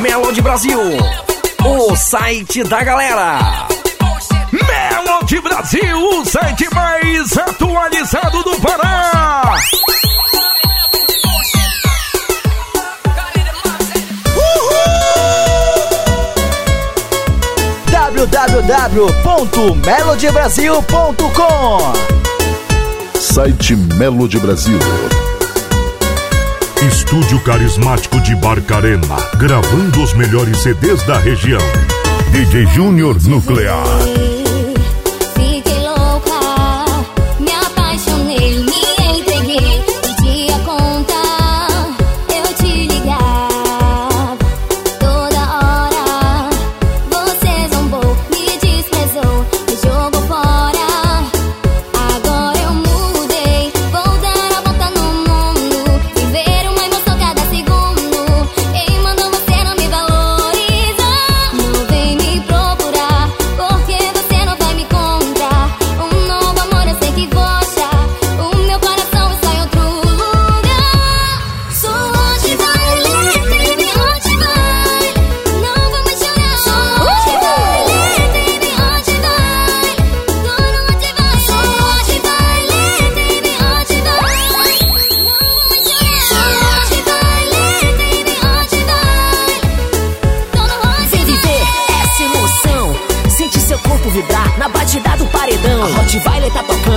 Melody Brasil, o site da galera. Melody Brasil, o site mais atualizado do Pará. www.melodybrasil.com Site Melody Brasil. Estúdio Carismático de Barcarena, gravando os melhores CDs da região. DJ Júnior Nuclear.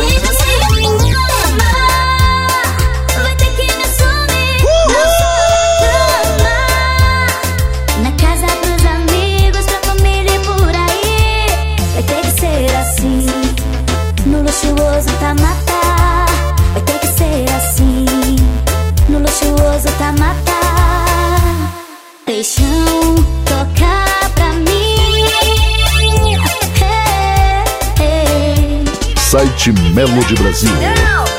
You. Site Melody Brasil.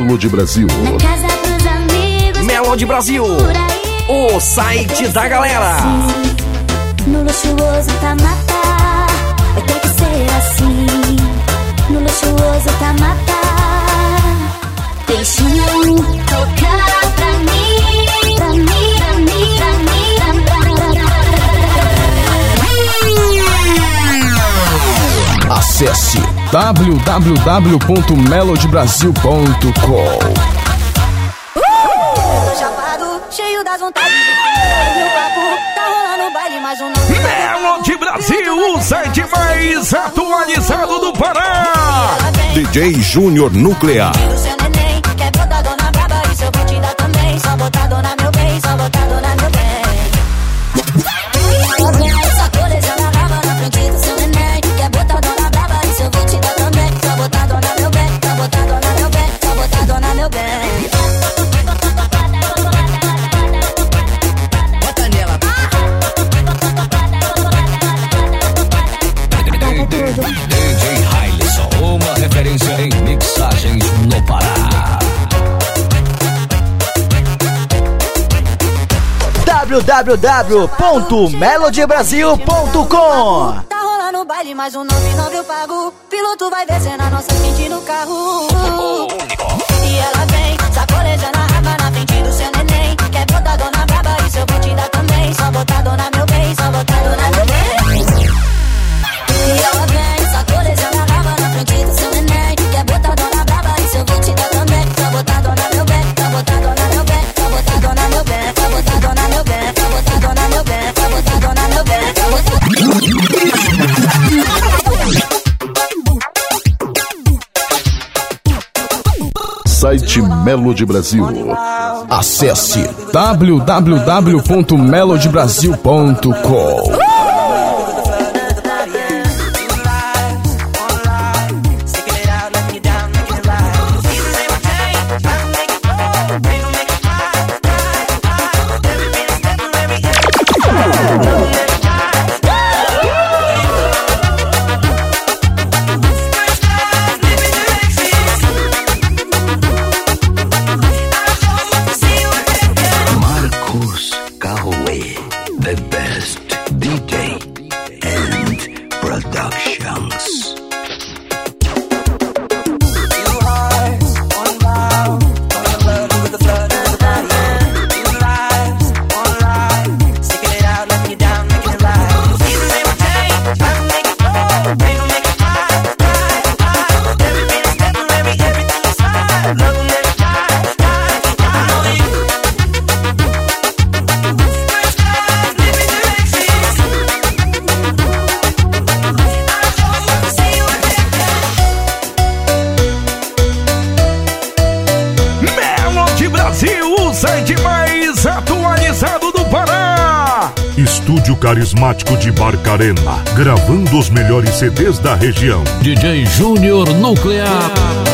Melo de Brasil. Melo de Brasil, o site da galera. No luxuoso tá Tamata, vai ter que ser assim. No luxuoso tá matar, tocar pra tocar, pra mim, pra pra mim. Acesse www.melodybrasil.com uh! De Melody Brasil, o site mais atualizado do Pará. DJ Júnior Nuclear. www.melodybrasil.com Tá rolando baile, mais um 99 eu pago. Piloto vai descendo a nossa gente no carro. E ela vem, sacoleja na raba na frente do seu neném. Quer botar dona braba e seu pente dá também. Só botar dona meu bem, só botar site Melody Brasil. Acesse www.melodybrasil.com. dos melhores CDs da região. DJ Júnior Nuclear.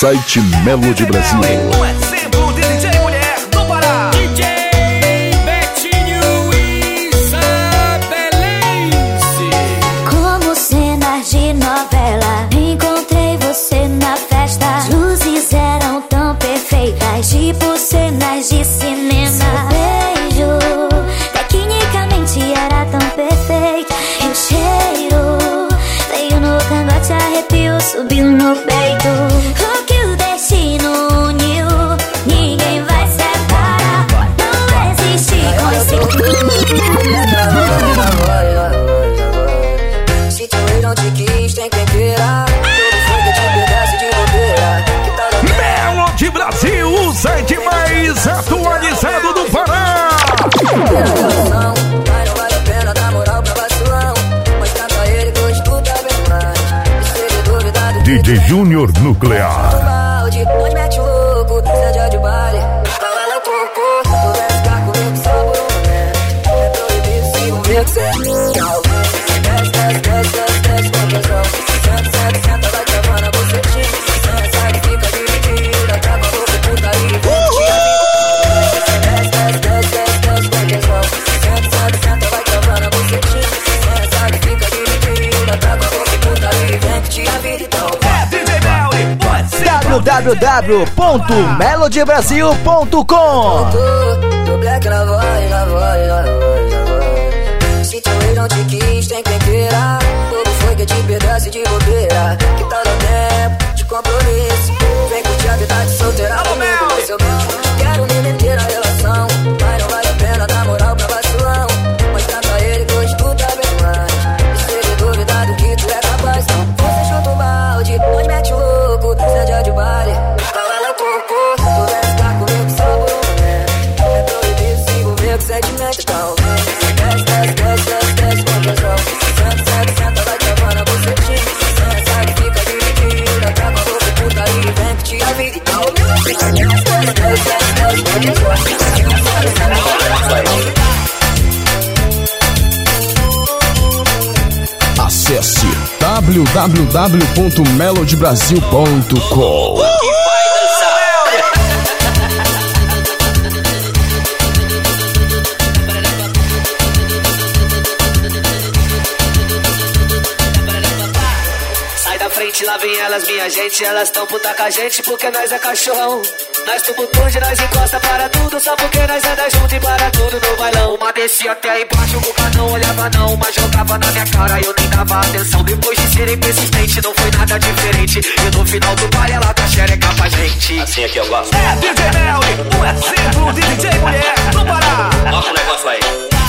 site Melo de Brasil. Júnior Nuclear. Voz. Se teu ex não te quis, tem quem queira. Como foi que te pedasse de bobeira? Que tal no tempo de compromisso? Vem curtir a vida de solteira comigo, com seu bicho. www.melodybrasil.com Sai da frente, lá vem elas, minha gente. Elas tão puta com a gente porque nós é cachorrão. Nós tudo, nós encosta para tudo. Só porque nós anda junto e para tudo no bailão. Uma descia até embaixo, o Cuca não olhava não. Uma jogava na minha cara e eu nem dava atenção. Depois de serem persistente, não foi nada diferente. E no final do baile, ela tá xereca pra gente. Assim aqui eu gosto. É DJ Melly, o exemplo de DJ mulher do Pará. Toca o negócio aí.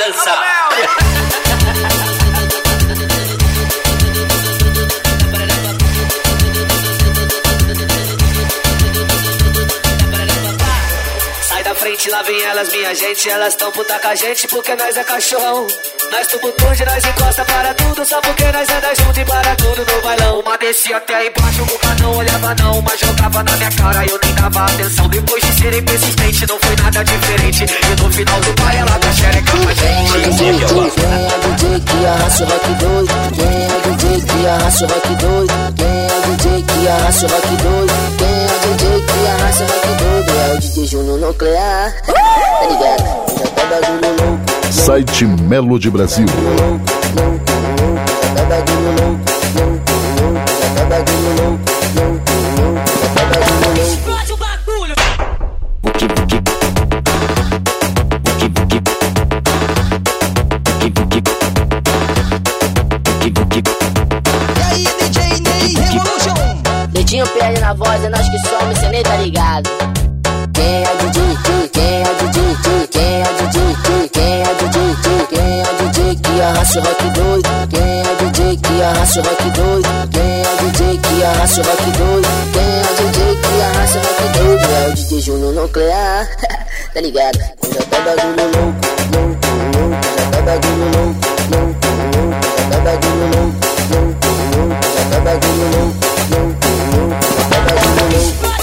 Dançar. Sai da frente, lá vem elas, minha gente. Elas tão puta com a gente porque nós é cachorrão. Nós tudo, nós encosta para tudo. Só porque nós anda junto e para tudo no bailão. Uma descia até embaixo, o Cuca não olhava não. Uma jogava na minha cara e eu nem dava atenção. Depois de serem persistente, não foi nada diferente. E no final do baile, ela tá xereca pra gente. Assim. Quem é DJ que arrasta o rock doido? Quem é DJ que arrasta o rock doido? Quem é DJ o rock doido? Quem é DJ o rock doido? É o DJ Júnior Nuclear. Site Melo de Brasil. Explode o bagulho! Buki, buki. Buki, buki. Dedinho perde na voz, é nós que somos, cê nem tá ligado. Quem é DJ? Quem é DJ? Quem é DJ? Quem é DJ? Quem é DJ que arrasta o rock doido? Quem é DJ que arrasta o rock doido? Quem é DJ que arrasta o rock doido? Quem é DJ que arrasta o rock doido? É o DJ Júnior Nuclear, tá ligado? Já tá bagulho louco, louco, louco. Já tá bagulho louco, louco, louco. Já tá bagulho louco, louco, louco. Já bagulho louco, louco, louco. Já tá bagulho louco.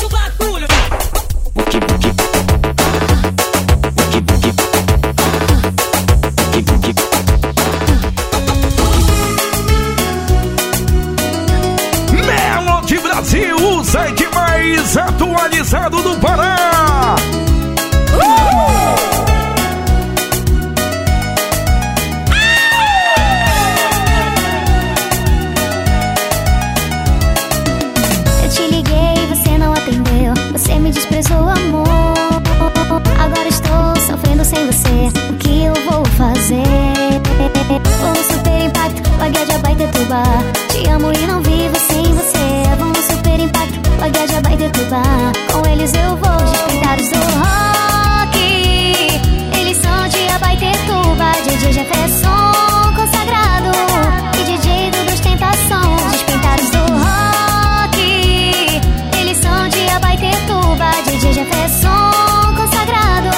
DJ Jefferson consagrado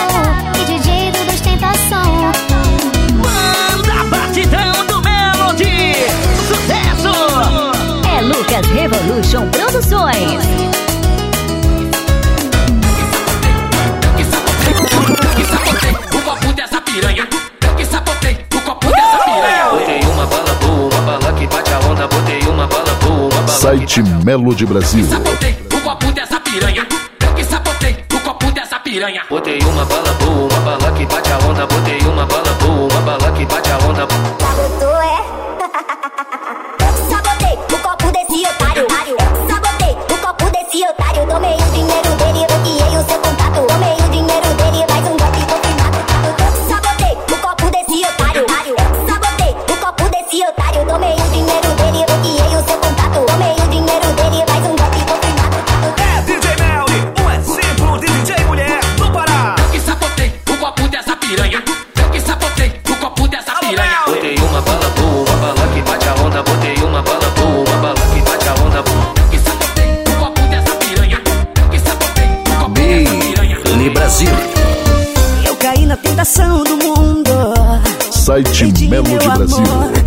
e DJ do Ostentação. Manda batidão do Melody, sucesso! É Lucas Revolution Produções. O copo dessa que sapotei, o copo. Botei uma bala boa, bala que bate a onda. Botei uma bala boa. Site Melo de Brasil. Sapotei, o copo dessa piranha piranha. Botei uma bala boa, uma bala que bate a onda. Botei uma bala boa, uma bala que bate a onda. Tá site Melo de Brasil. Amor.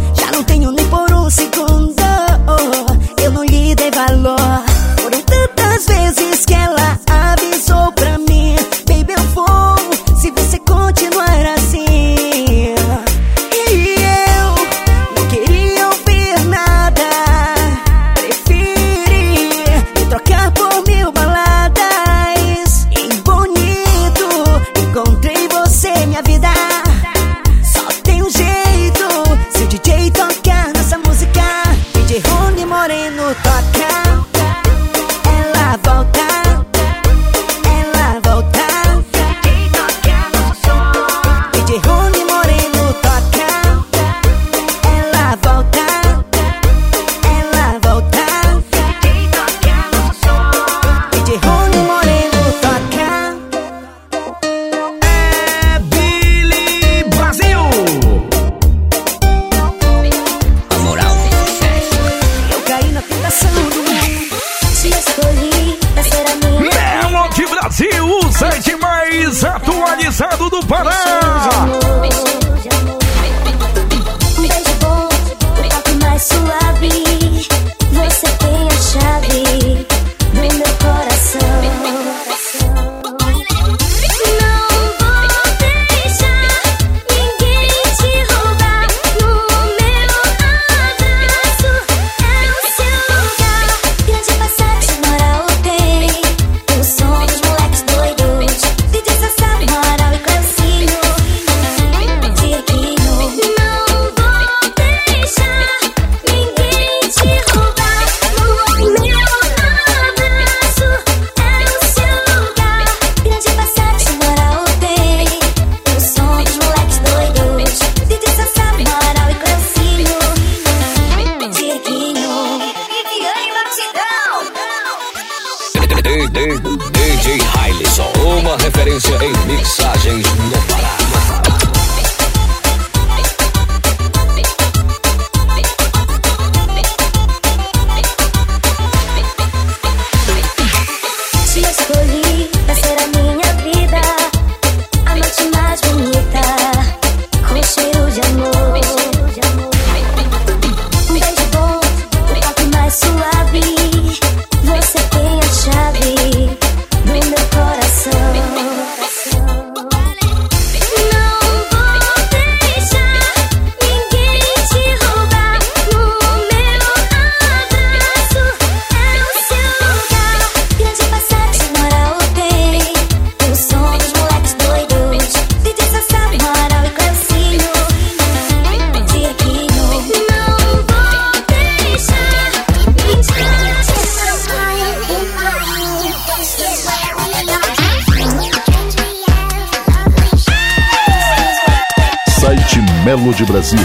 Melody Brasil.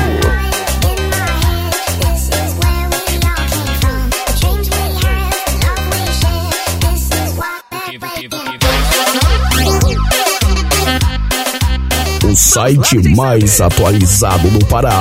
O site mais atualizado do Pará.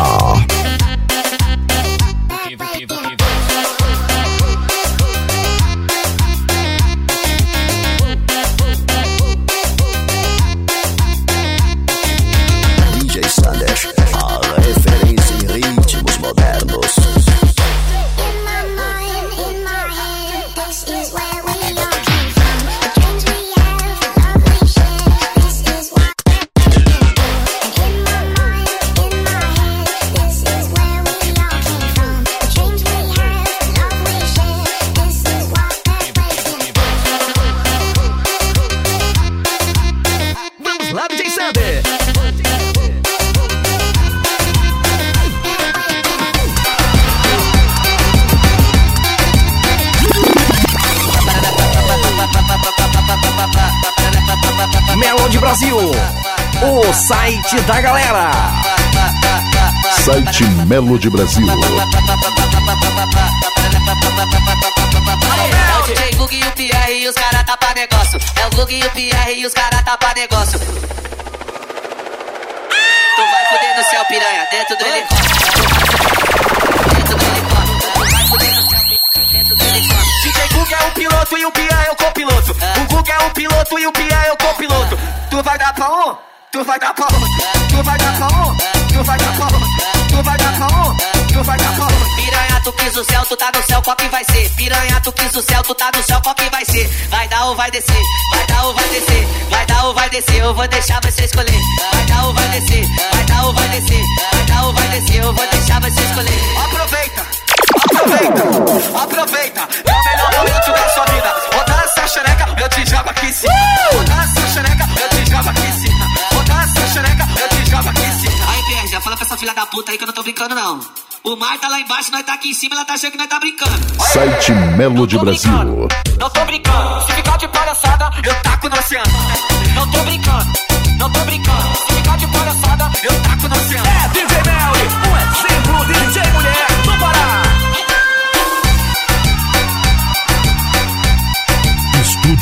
É o Melody Brasil. É o DJ e o PR e os caras tá pra negócio. É o Bug e o PR e os caras tá pra negócio. Tu vai fuder no céu, piranha, dentro do helicóptero. Tu vai fuder no céu, dentro do helicóptero. DJ Bug é o piloto e o PR é o copiloto. O Bug é o é piloto e o PR é o copiloto. É. Tu vai dar pra um? Tu vai dar pra um? Tu vai dar pra um? É. Tu vai dar pra um? tu vai dar pra um, tu vai dar pra um. Piranha, tu quis o céu, tu tá no céu, copo vai ser. Piranha, tu quis o céu, tu tá no céu, copo vai ser. Vai dar ou vai descer, vai dar ou vai descer, vai dar ou vai descer, eu vou deixar você escolher. Vai dar ou vai descer, vai dar ou vai descer, vai dar ou vai descer, eu vou deixar você escolher. Aproveita, aproveita, aproveita, é o melhor momento da sua vida. Vou dar essa xereca, eu te jogo aqui em cima. Vou dar essa xereca, eu te jogo aqui em cima. Vou dar essa xereca, eu te jogo aqui em cima. Já fala pra essa filha da puta aí que eu não tô brincando, não. O mar tá lá embaixo, nós tá aqui em cima, ela tá achando que nós tá brincando. Site Melo de Brasil. Brincando. Não tô brincando. Se ficar de palhaçada, eu taco no oceano. Não tô brincando. Não tô brincando.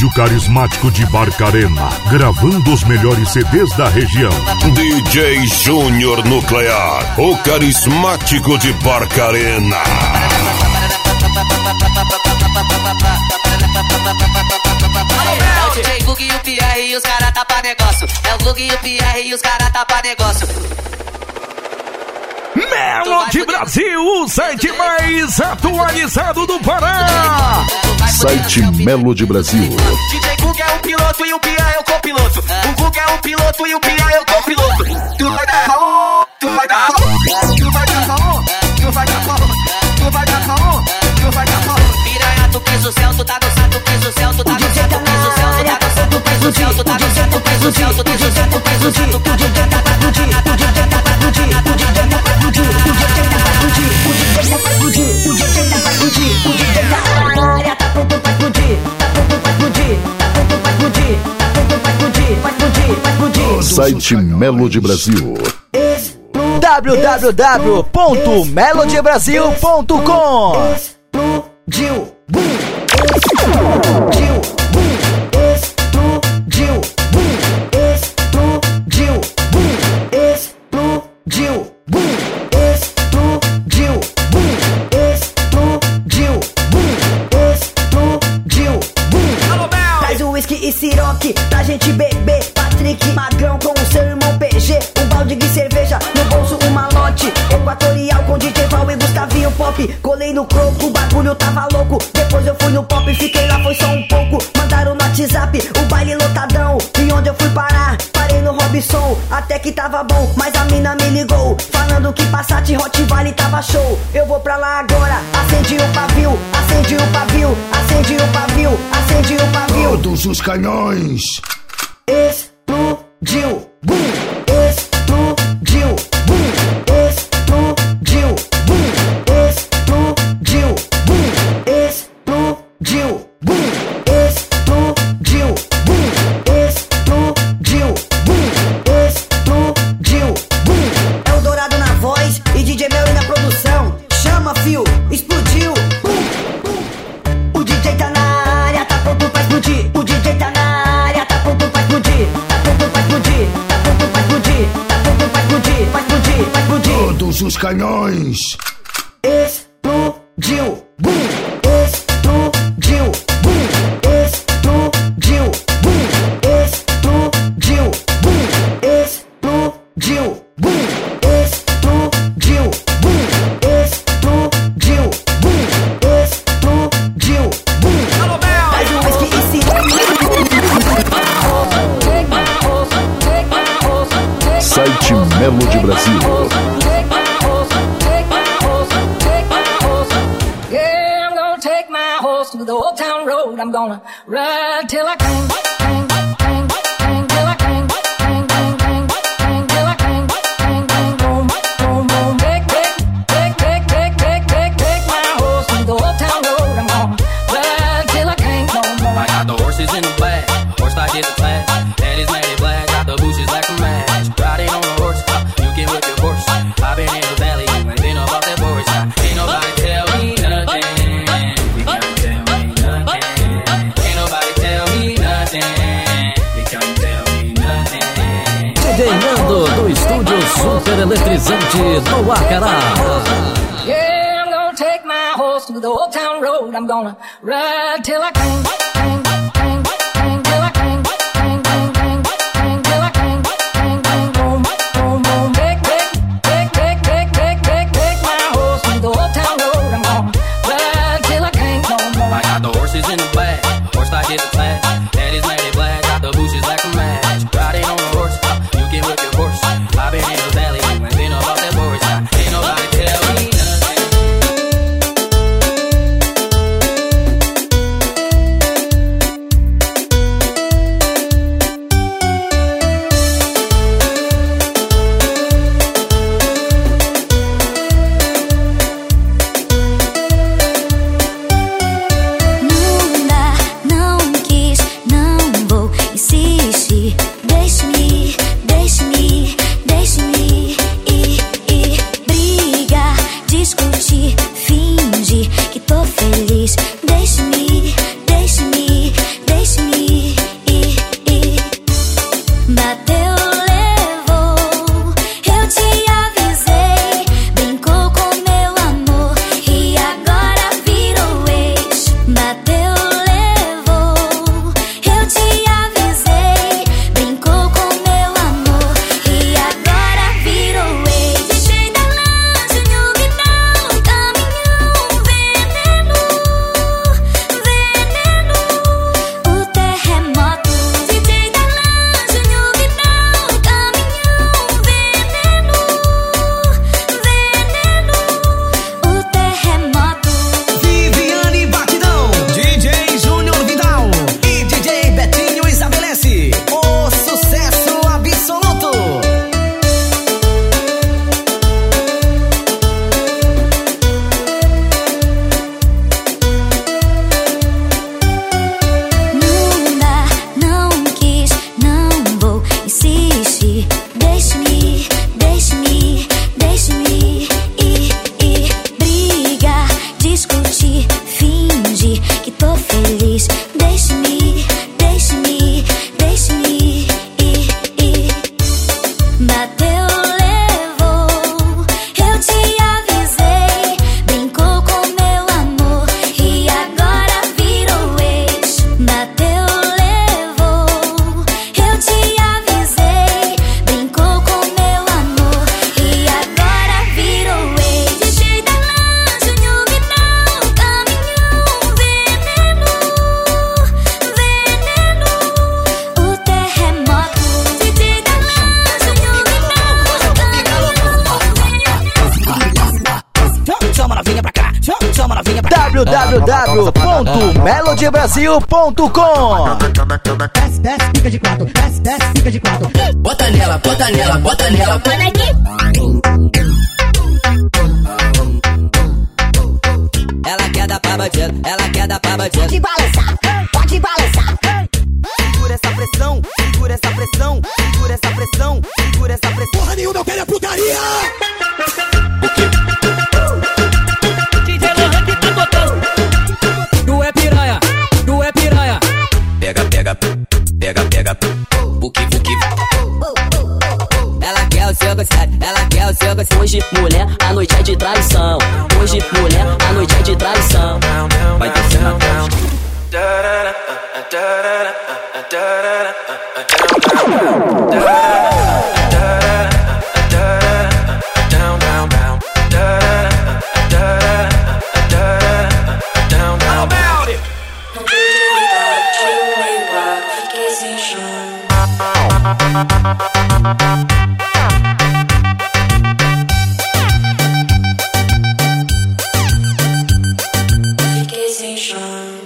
Estúdio Carismático de Barcarena, gravando os melhores CDs da região. DJ Júnior Nuclear, o carismático de Barcarena. É o DJ e o PR e os caras tá pra negócio. É o Bug e o PR e os caras tá pra negócio. Melo de Brasil, o site mais atualizado do Pará. Site Melo de Brasil. DJ Gug é o piloto e o Pia é o copiloto. O Gug é o piloto e o Pia é o copiloto. Tu vai dar caô, tu vai dar caô, tu vai dar caô, tu vai dar caô, tu vai dar caô, tu vai dar caô. Piranha, tu pisa o céu, tu tá dançando, tu pisa o céu, tu tá dançando, tu pisa o céu, tu tá dançando, tu pisa o céu, tu tá dançando, tu pisa o céu, tu tá dançando, tu pisa o céu, tu tá dançando, tu pisa o céu, tu tá dançando, tu pisa o céu, tu tá dançando, tu pisa o céu, tu tá dançando, tu pisa o céu, tu tá dançando, tu pisa o céu, tu tá dançando, tu pisa o céu, tu tá dançando, tu pisa o céu, tu tá dançando, tu pisa o céu, tu tá dançando, tu pisa o céu, tu tá dançando, tu pisa o céu, tu tá dançando, tu pisa o céu, tu tá dançando, pisa o céu, tu tá dançando, pisa o céu, tu tá dançando, pisa o céu, tu tá dançando, pisa o céu, tu tá dançando, pisa o céu, tu tá dançando, pisa o céu, tu tá dançando, pisa o céu, tu tá dançando, pisa o céu, tu tá pisa o céu, tu tá pisa o céu, tu tá pisa o céu, tu tá pisa o céu, tu tá pisa o céu, tu tá pisa o céu, tu tá pisa o céu, tu tá pisa o céu, tu tá pisa o céu, tu tá pisa o céu, tu tá pisa o cé explodir, vai explodir. Site Melody Brasil www.melodybrasil.com Explodiu. Explodiu. Passat Hot Vale tava show. Eu vou pra lá agora. Acendi o pavio, acendi o pavio, acendi o pavio, acendi o pavio. Todos os canhões. Explodiu. Bum noise. gonna ride till I Brasil.com. Desce, desce, fica de quatro, desce, desce, fica de quatro. Bota nela, bota nela, bota nela. Bota aqui. Vacation.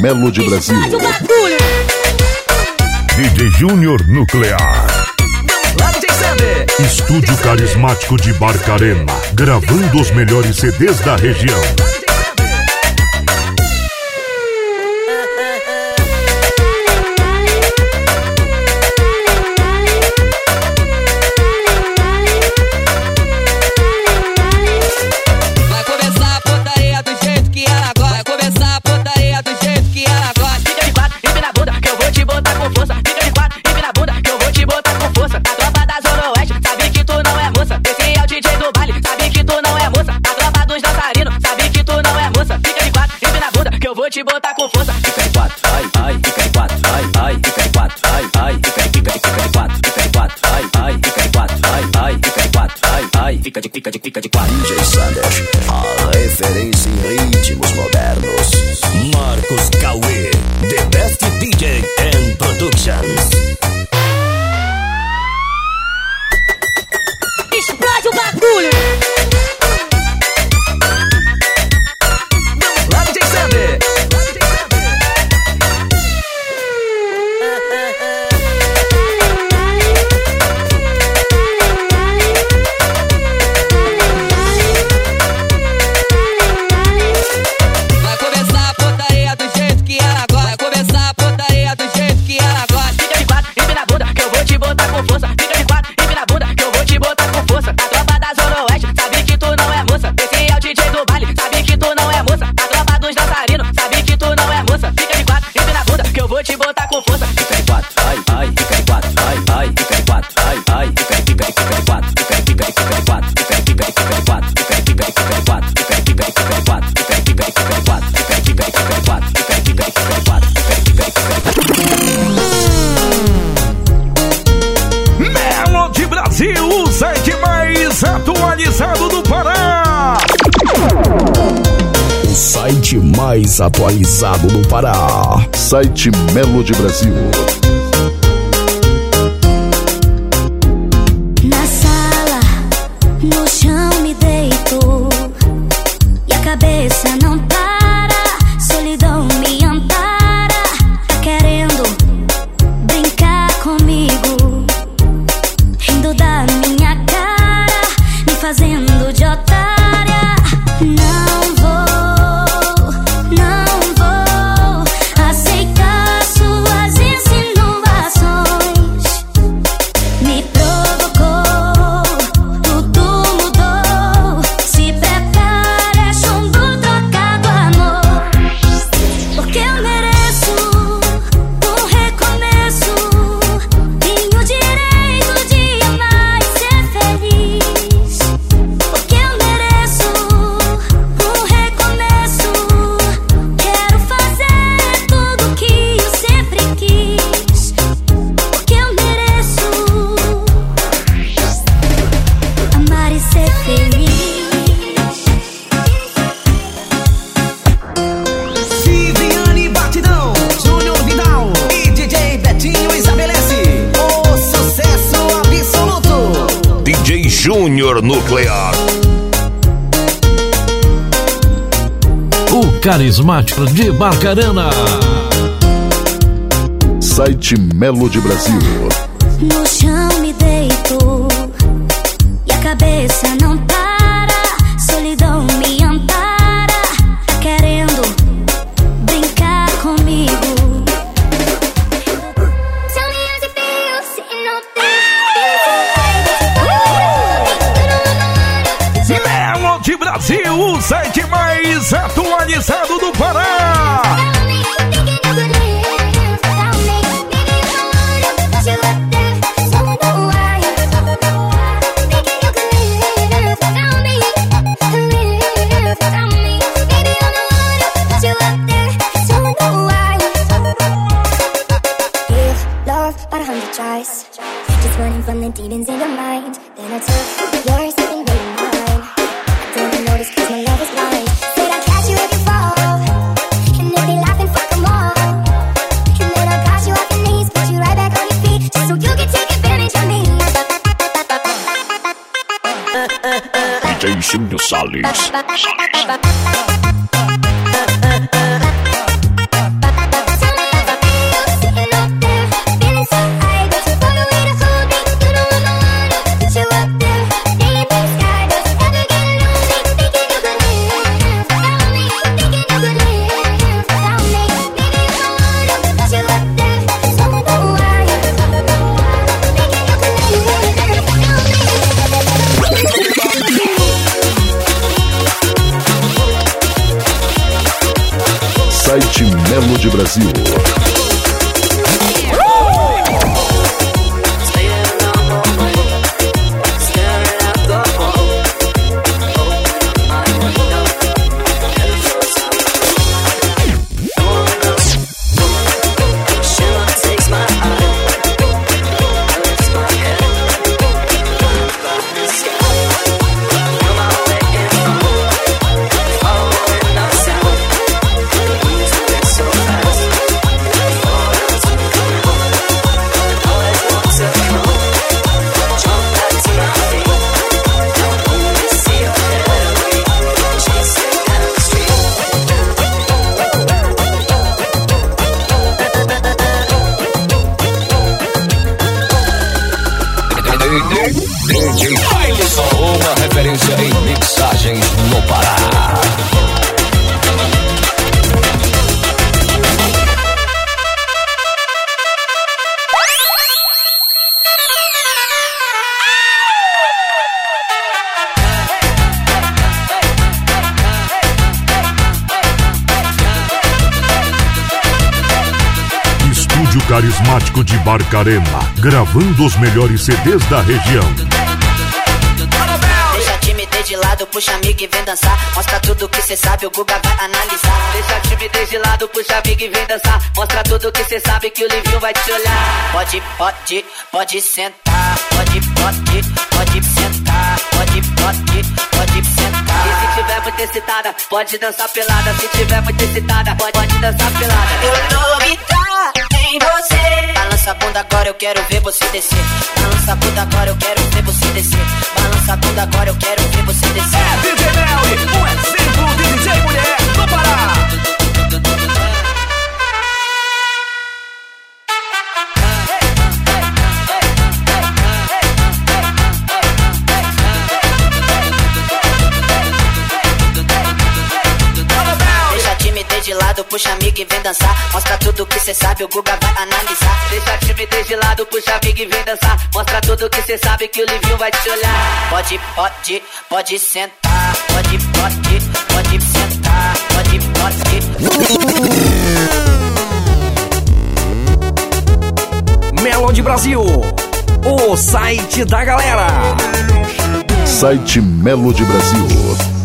Melo de Brasil. DJ Júnior Nuclear. Estúdio Carismático de Barcarena, gravando os melhores CDs da região. emotions. Especializado no Pará. Site Melo de Brasil. Acarana. Site Melo de Brasil. No chão me deito e a cabeça não. Brasil, o site mais atualizado do Pará. Studios. Barcarena, gravando os melhores CDs da região. Deixa timidez de lado, puxa amigo e vem dançar. Mostra tudo que cê sabe, o Guga vai analisar. Deixa a timidez de lado, puxa amigo e vem dançar. Mostra tudo que cê sabe que o Livinho vai te olhar. Pode, pode, pode sentar. Pode, pode, pode sentar. Pode, pode, pode sentar. E se tiver muito excitada, pode dançar pelada. Se tiver muito excitada, pode, pode dançar pelada. Eu tô ligada em você. Balança a bunda agora, eu quero ver você descer. Balança a bunda agora, eu quero ver você descer. Balança a bunda agora, eu quero ver você descer. É DJ Mel, um puxa amigo e vem dançar. Mostra tudo que cê sabe, o Guga vai analisar. Deixa a timidez de lado, puxa amigo e vem dançar. Mostra tudo que cê sabe que o Livinho vai te olhar. Pode, pode, pode sentar. Pode, pode, pode sentar. Pode, pode. Melody Brasil, o site da galera. Site Melody Brasil.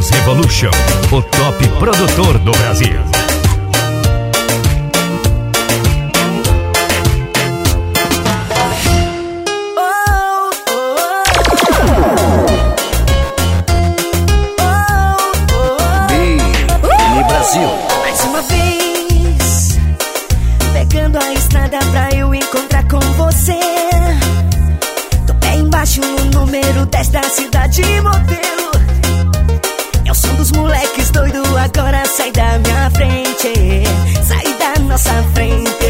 Revolution, o top produtor do Brasil. Brasil. Mais uma vez, pegando a estrada pra eu encontrar com você. Tô pé embaixo no número 10 da cidade modelo os moleques doidos agora sai da minha frente, sai da nossa frente.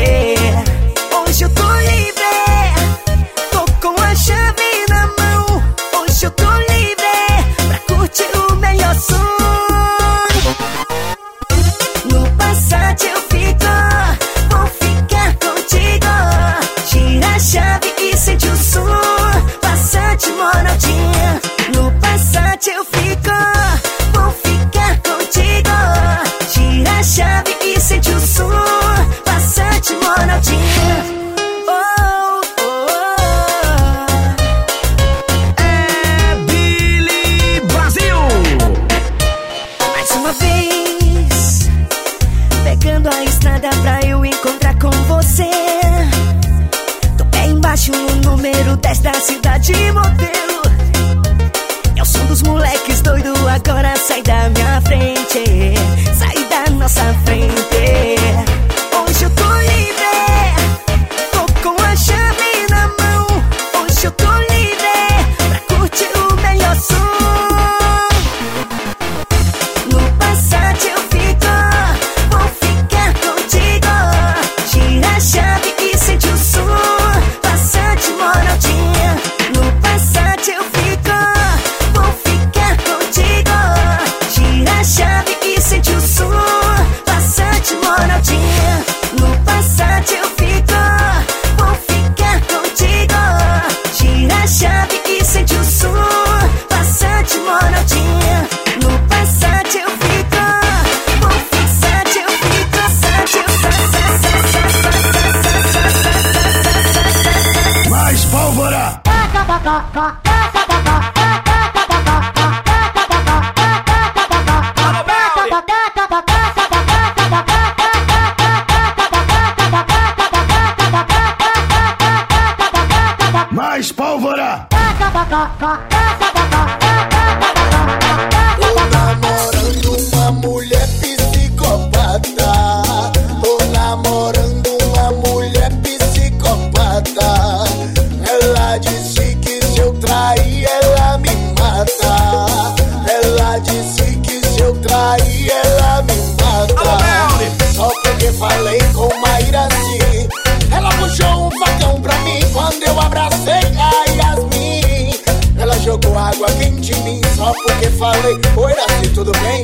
só porque falei Oi Daci, tudo bem?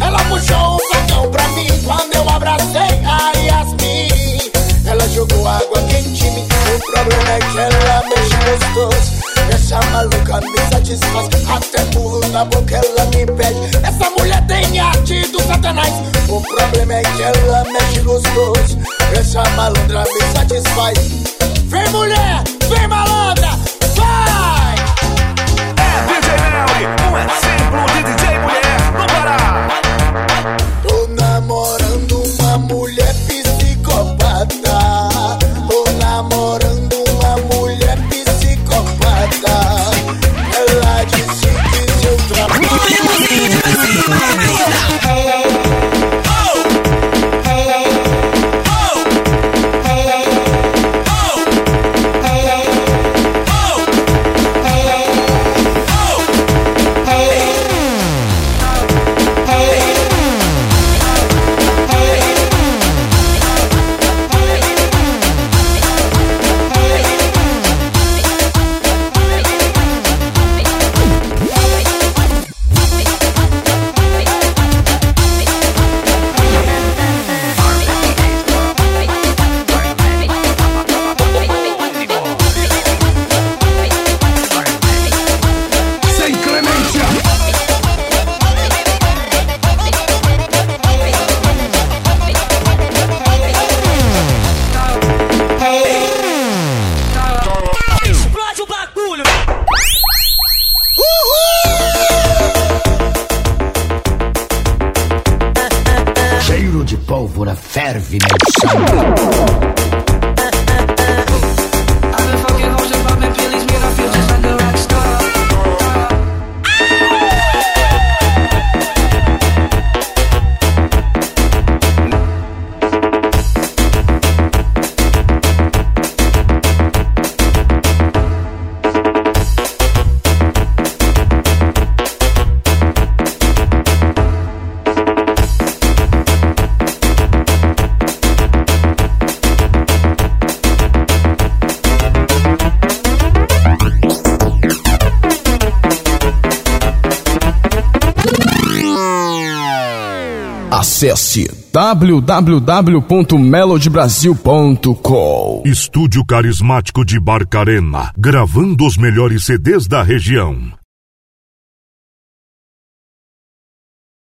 Ela puxou um facão pra mim Quando eu abracei a Yasmin. Ela jogou água quente em mim O problema é que ela é mexe gostoso. Essa maluca me satisfaz Até burro na boca ela me pede. Essa mulher tem arte do satanás O problema é que ela mexe gostoso. Essa malandra me satisfaz. Vem mulher, vem malandra. não é simples, de DJ mulher. www.melodybrasil.com Estúdio Carismático de Barcarena, gravando os melhores CDs da região.